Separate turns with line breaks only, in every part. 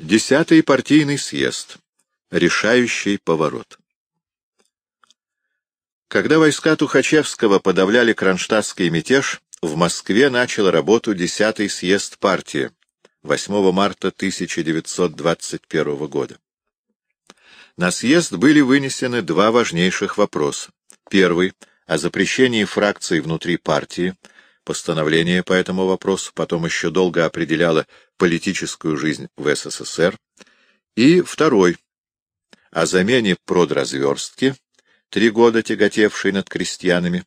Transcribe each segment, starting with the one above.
Десятый партийный съезд. Решающий поворот. Когда войска Тухачевского подавляли кронштадтский мятеж, в Москве начал работу Десятый съезд партии 8 марта 1921 года. На съезд были вынесены два важнейших вопроса. Первый — о запрещении фракций внутри партии, Постановление по этому вопросу потом еще долго определяло политическую жизнь в СССР. И второй — о замене продразверстки, три года тяготевшей над крестьянами,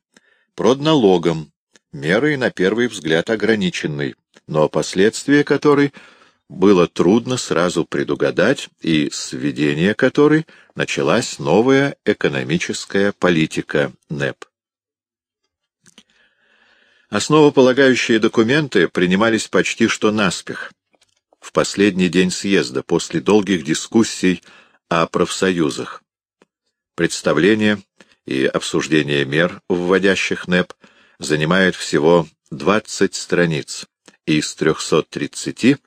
продналогом, мерой, на первый взгляд, ограниченной, но последствия которой было трудно сразу предугадать, и с введения которой началась новая экономическая политика НЭП. Основополагающие документы принимались почти что наспех, в последний день съезда, после долгих дискуссий о профсоюзах. Представление и обсуждение мер, вводящих НЭП, занимает всего 20 страниц из 330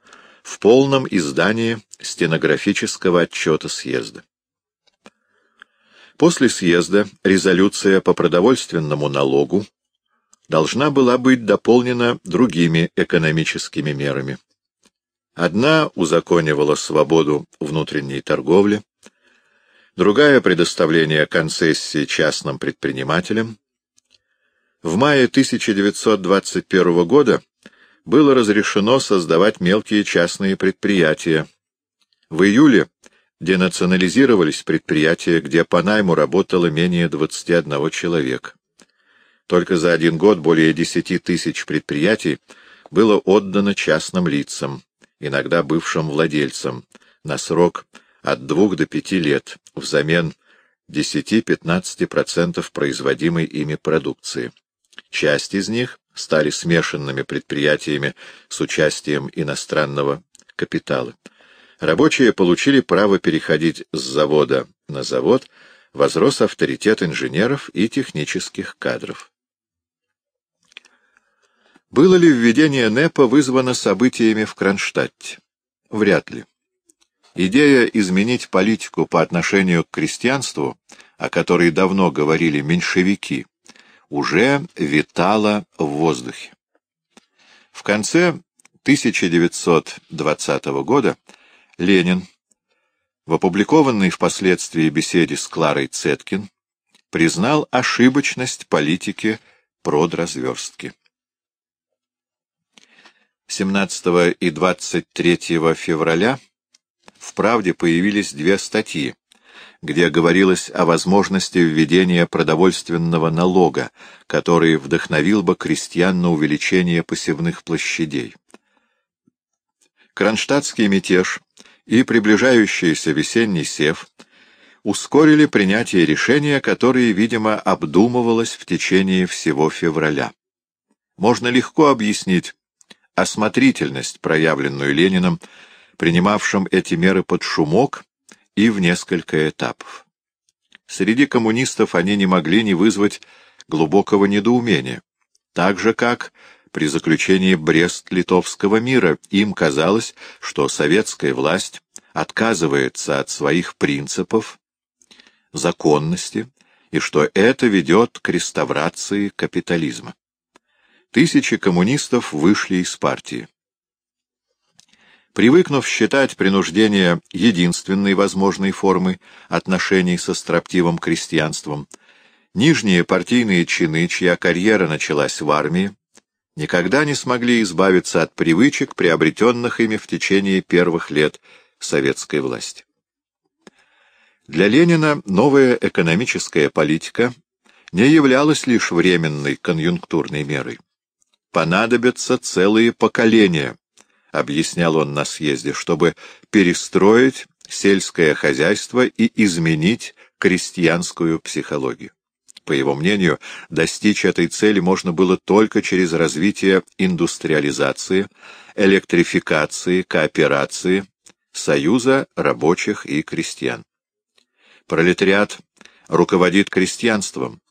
в полном издании стенографического отчета съезда. После съезда резолюция по продовольственному налогу должна была быть дополнена другими экономическими мерами. Одна узаконивала свободу внутренней торговли, другая — предоставление концессий частным предпринимателям. В мае 1921 года было разрешено создавать мелкие частные предприятия. В июле денационализировались предприятия, где по найму работало менее 21 человека. Только за один год более десяти тысяч предприятий было отдано частным лицам, иногда бывшим владельцам, на срок от двух до пяти лет взамен 10-15% производимой ими продукции. Часть из них стали смешанными предприятиями с участием иностранного капитала. Рабочие получили право переходить с завода на завод, возрос авторитет инженеров и технических кадров. Было ли введение НЭПа вызвано событиями в Кронштадте? Вряд ли. Идея изменить политику по отношению к крестьянству, о которой давно говорили меньшевики, уже витала в воздухе. В конце 1920 года Ленин, в опубликованной впоследствии беседе с Кларой Цеткин, признал ошибочность политики продразверстки. 17 и 23 февраля в «Правде» появились две статьи, где говорилось о возможности введения продовольственного налога, который вдохновил бы крестьян на увеличение посевных площадей. Кронштадтский мятеж и приближающийся весенний сев ускорили принятие решения, которое, видимо, обдумывалось в течение всего февраля. Можно легко объяснить осмотрительность, проявленную Лениным, принимавшим эти меры под шумок и в несколько этапов. Среди коммунистов они не могли не вызвать глубокого недоумения, так же как при заключении Брест-Литовского мира им казалось, что советская власть отказывается от своих принципов, законности, и что это ведет к реставрации капитализма тысячи коммунистов вышли из партии. Привыкнув считать принуждение единственной возможной формой отношений со строптивым крестьянством, нижние партийные чины, чья карьера началась в армии, никогда не смогли избавиться от привычек, приобретенных ими в течение первых лет советской власти. Для Ленина новая экономическая политика не являлась лишь временной конъюнктурной мерой понадобятся целые поколения, — объяснял он на съезде, — чтобы перестроить сельское хозяйство и изменить крестьянскую психологию. По его мнению, достичь этой цели можно было только через развитие индустриализации, электрификации, кооперации, союза рабочих и крестьян. Пролетариат руководит крестьянством,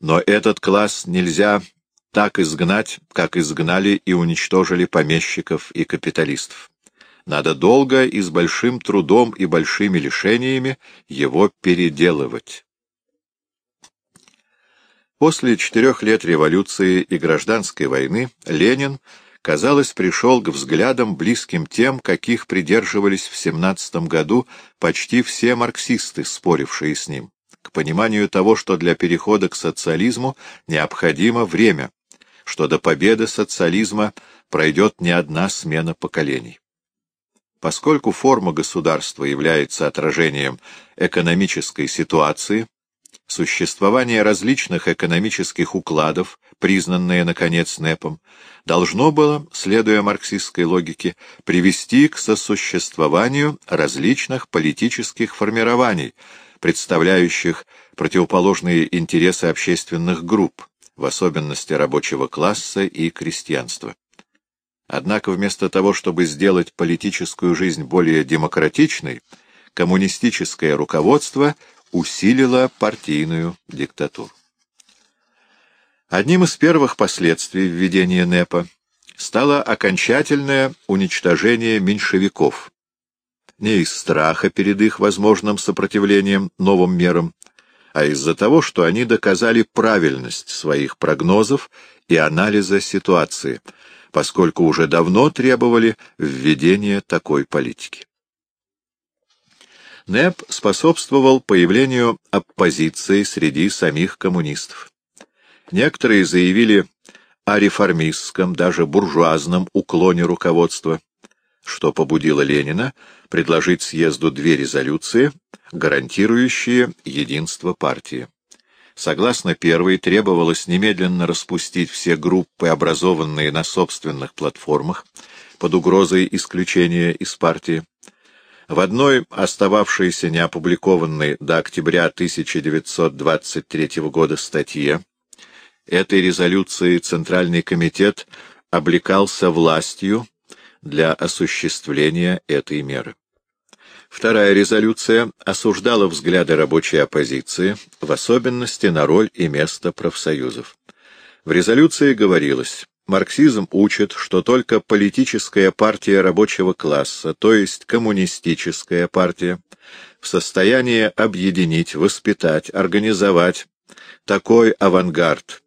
но этот класс нельзя так изгнать, как изгнали и уничтожили помещиков и капиталистов. надо долго и с большим трудом и большими лишениями его переделывать. После четырех лет революции и гражданской войны Ленин, казалось, пришел к взглядам, близким тем, каких придерживались в 17 году почти все марксисты, спорившие с ним, к пониманию того, что для перехода к социализму необходимо время, что до победы социализма пройдет не одна смена поколений. Поскольку форма государства является отражением экономической ситуации, существование различных экономических укладов, признанное, наконец, НЭПом, должно было, следуя марксистской логике, привести к сосуществованию различных политических формирований, представляющих противоположные интересы общественных групп, в особенности рабочего класса и крестьянства. Однако вместо того, чтобы сделать политическую жизнь более демократичной, коммунистическое руководство усилила партийную диктатуру. Одним из первых последствий введения НЭПа стало окончательное уничтожение меньшевиков, не из страха перед их возможным сопротивлением новым мерам, а из-за того, что они доказали правильность своих прогнозов и анализа ситуации, поскольку уже давно требовали введения такой политики. НЭП способствовал появлению оппозиции среди самих коммунистов. Некоторые заявили о реформистском, даже буржуазном уклоне руководства, что побудило Ленина предложить съезду две резолюции, гарантирующие единство партии. Согласно первой, требовалось немедленно распустить все группы, образованные на собственных платформах, под угрозой исключения из партии. В одной остававшейся неопубликованной до октября 1923 года статье этой резолюции Центральный комитет облекался властью для осуществления этой меры. Вторая резолюция осуждала взгляды рабочей оппозиции, в особенности на роль и место профсоюзов. В резолюции говорилось, Марксизм учит, что только политическая партия рабочего класса, то есть коммунистическая партия, в состоянии объединить, воспитать, организовать такой авангард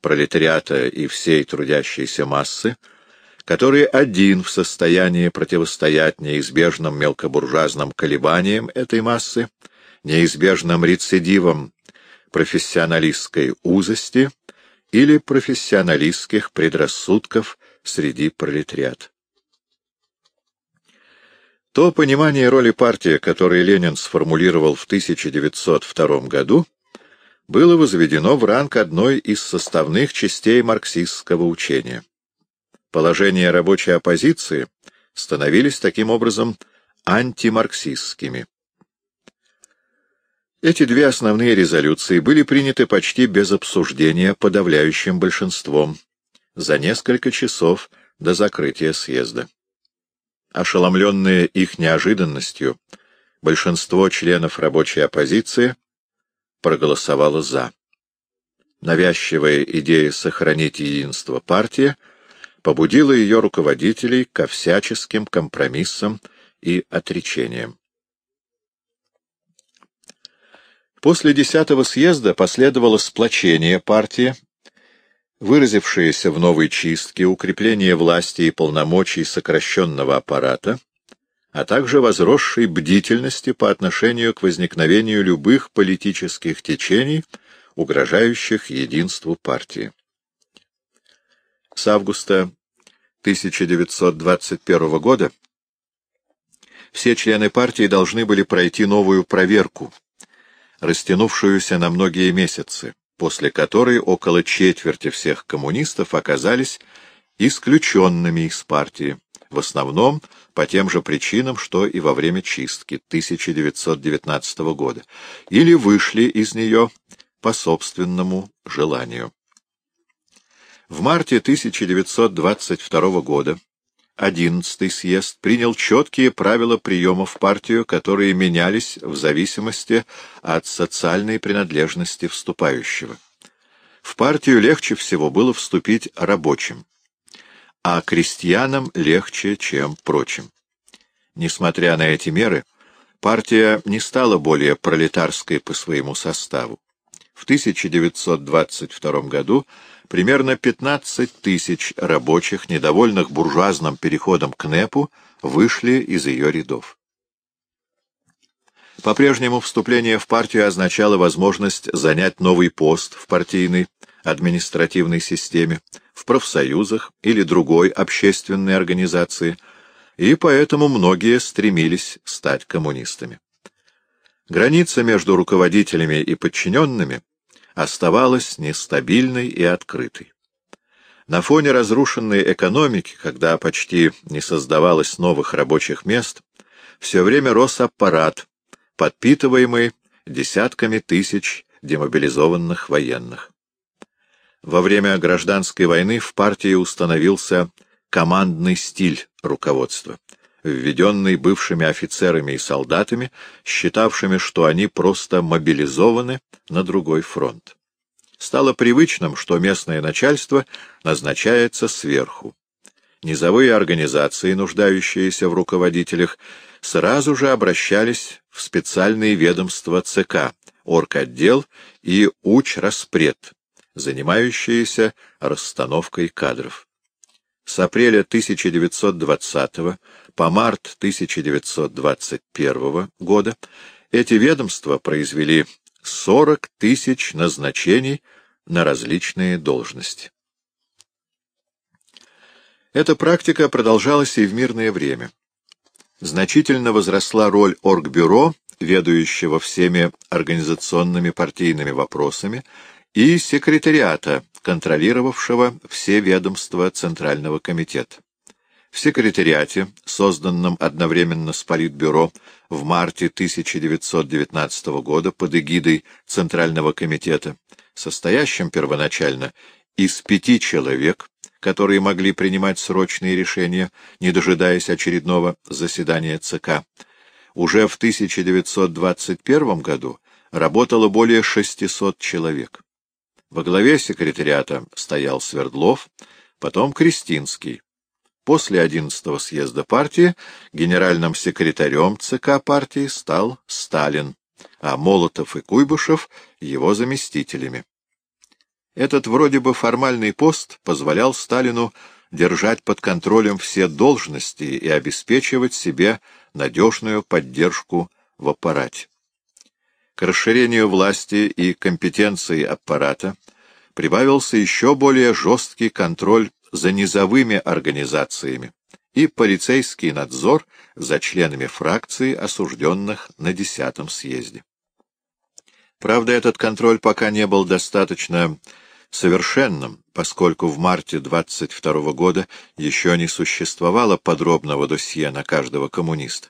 пролетариата и всей трудящейся массы, который один в состоянии противостоять неизбежным мелкобуржуазным колебаниям этой массы, неизбежным рецидивам профессионалистской узости или профессионалистских предрассудков среди пролетариат. То понимание роли партии, которое Ленин сформулировал в 1902 году, было возведено в ранг одной из составных частей марксистского учения. Положения рабочей оппозиции становились таким образом антимарксистскими. Эти две основные резолюции были приняты почти без обсуждения подавляющим большинством за несколько часов до закрытия съезда. Ошеломленные их неожиданностью, большинство членов рабочей оппозиции проголосовало «за». Навязчивая идея сохранить единство партии побудила ее руководителей ко всяческим компромиссам и отречениям. После десятого съезда последовало сплочение партии, выразившееся в новой чистке, укрепление власти и полномочий сокращенного аппарата, а также возросшей бдительности по отношению к возникновению любых политических течений, угрожающих единству партии. С августа 1921 года все члены партии должны были пройти новую проверку — растянувшуюся на многие месяцы, после которой около четверти всех коммунистов оказались исключенными из партии, в основном по тем же причинам, что и во время чистки 1919 года, или вышли из нее по собственному желанию. В марте 1922 года Одиннадцатый съезд принял четкие правила приема в партию, которые менялись в зависимости от социальной принадлежности вступающего. В партию легче всего было вступить рабочим, а крестьянам легче, чем прочим. Несмотря на эти меры, партия не стала более пролетарской по своему составу. В 1922 году примерно 15 тысяч рабочих, недовольных буржуазным переходом к НЭПу, вышли из ее рядов. По-прежнему вступление в партию означало возможность занять новый пост в партийной административной системе, в профсоюзах или другой общественной организации, и поэтому многие стремились стать коммунистами. Граница между руководителями и подчиненными оставалась нестабильной и открытой. На фоне разрушенной экономики, когда почти не создавалось новых рабочих мест, все время рос аппарат, подпитываемый десятками тысяч демобилизованных военных. Во время гражданской войны в партии установился командный стиль руководства, введенный бывшими офицерами и солдатами, считавшими, что они просто мобилизованы на другой фронт. Стало привычным, что местное начальство назначается сверху. Низовые организации, нуждающиеся в руководителях, сразу же обращались в специальные ведомства ЦК, Орготдел и Уч-Распред, занимающиеся расстановкой кадров. С апреля 1920 по март 1921 года эти ведомства произвели 40 тысяч назначений на различные должности. Эта практика продолжалась и в мирное время значительно возросла роль Оргбюро, ведающего всеми организационными партийными вопросами, и секретариата, контролировавшего все ведомства Центрального комитета. В секретариате, созданном одновременно с Политбюро в марте 1919 года под эгидой Центрального комитета, состоящем первоначально из пяти человек, которые могли принимать срочные решения, не дожидаясь очередного заседания ЦК, уже в 1921 году работало более 600 человек. Во главе секретариата стоял Свердлов, потом Кристинский. После 11-го съезда партии генеральным секретарем ЦК партии стал Сталин, а Молотов и Куйбышев — его заместителями. Этот вроде бы формальный пост позволял Сталину держать под контролем все должности и обеспечивать себе надежную поддержку в аппарате. К расширению власти и компетенции аппарата прибавился еще более жесткий контроль за низовыми организациями и полицейский надзор за членами фракции, осужденных на десятом съезде. Правда, этот контроль пока не был достаточно совершенным, поскольку в марте 22 года еще не существовало подробного досье на каждого коммуниста.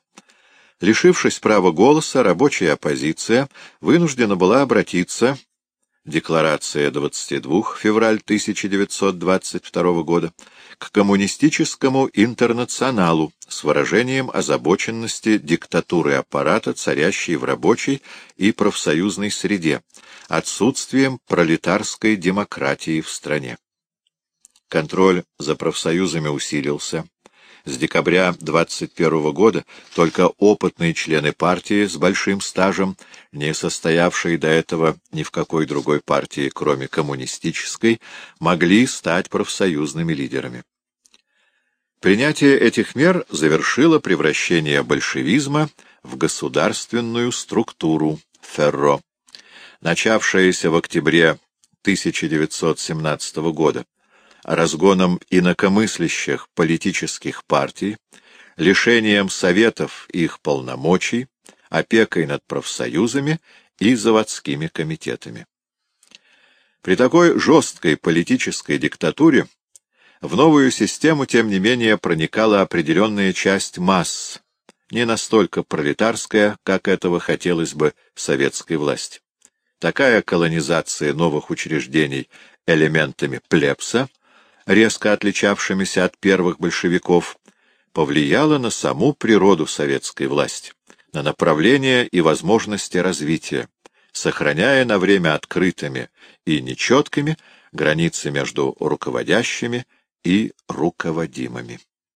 Лишившись права голоса, рабочая оппозиция вынуждена была обратиться Декларация 22 февраль 1922 года к коммунистическому интернационалу с выражением озабоченности диктатуры аппарата, царящей в рабочей и профсоюзной среде, отсутствием пролетарской демократии в стране. Контроль за профсоюзами усилился, с декабря 21 года только опытные члены партии с большим стажем, не состоявшие до этого ни в какой другой партии, кроме коммунистической, могли стать профсоюзными лидерами. Принятие этих мер завершило превращение большевизма в государственную структуру Ферро. Начавшееся в октябре 1917 года разгоном инакомыслящих политических партий, лишением советов их полномочий, опекой над профсоюзами и заводскими комитетами. При такой жесткой политической диктатуре в новую систему, тем не менее, проникала определенная часть масс, не настолько пролетарская, как этого хотелось бы советской власти. Такая колонизация новых учреждений элементами плебса резко отличавшимися от первых большевиков, повлияло на саму природу советской власти, на направление и возможности развития, сохраняя на время открытыми и нечеткими границы между руководящими и руководимыми.